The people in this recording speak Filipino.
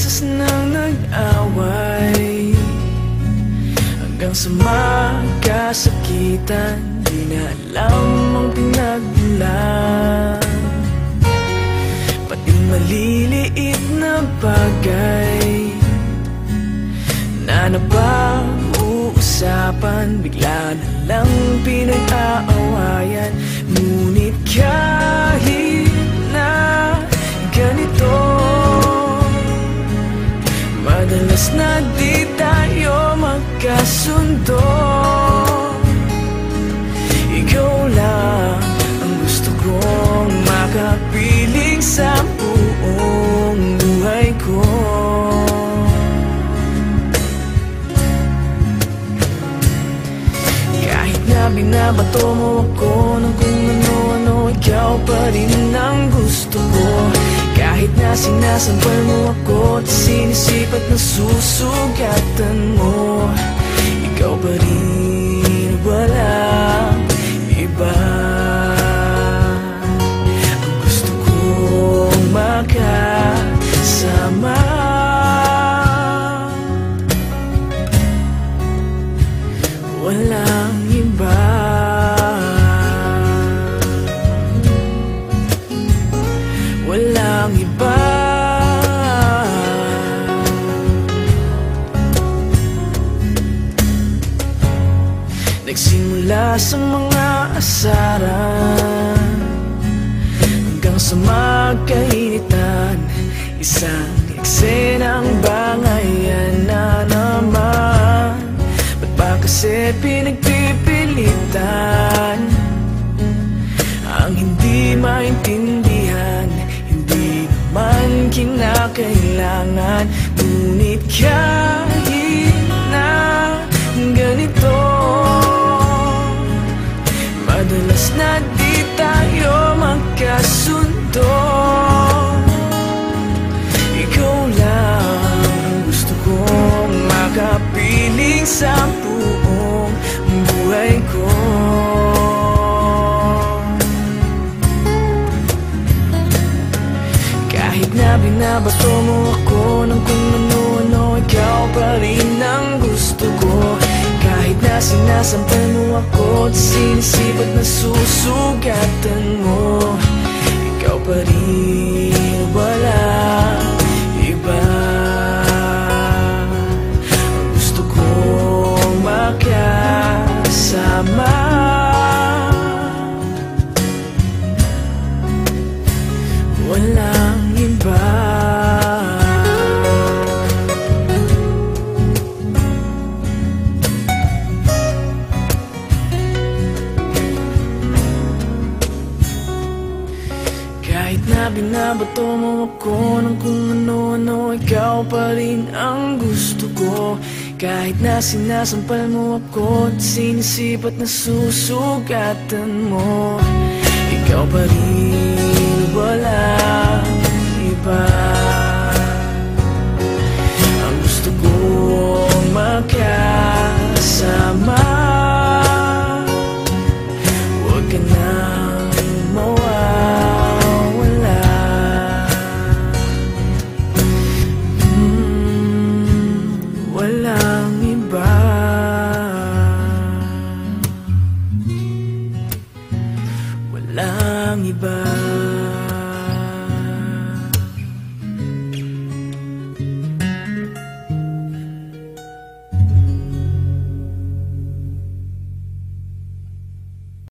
beses nang nag-away. Hanggang sa magkasakitan Di na alam ang pinagmulan Pati maliliit na bagay. Na napag-uusapan Bigla na lang pinag-aawayan. Ngunit kahit magkasundo Ikaw lang ang gusto kong makapiling sa buong buhay ko. Kahit na binabato mo ako ng kung ano-ano Ikaw pa rin ang gusto ko Kahit na sinasampal mo ako At sinisipat na susugatan mo Ikaw pa rin walang Nagsimula sa mga asaran. Hanggang sa magkainitan Isang eksenang bangayan na naman. Ba't ba kasi pinagpipilitan? Ang hindi maintindihan Hindi naman kinakailangan. Ngunit kahit binabato mo ako ng kung ano-ano Ikaw pa rin ang gusto ko. Kahit na sinasampal mo ako At sinisipat na susugatan mo Ikaw pa rin wala. Iba gusto kong makasama. Walang na binabato mo ako ng kung ano-ano Ikaw pa rin ang gusto ko. Kahit na sinasampal mo ako At sinisipat na susugatan mo Ikaw pa rin Walang iba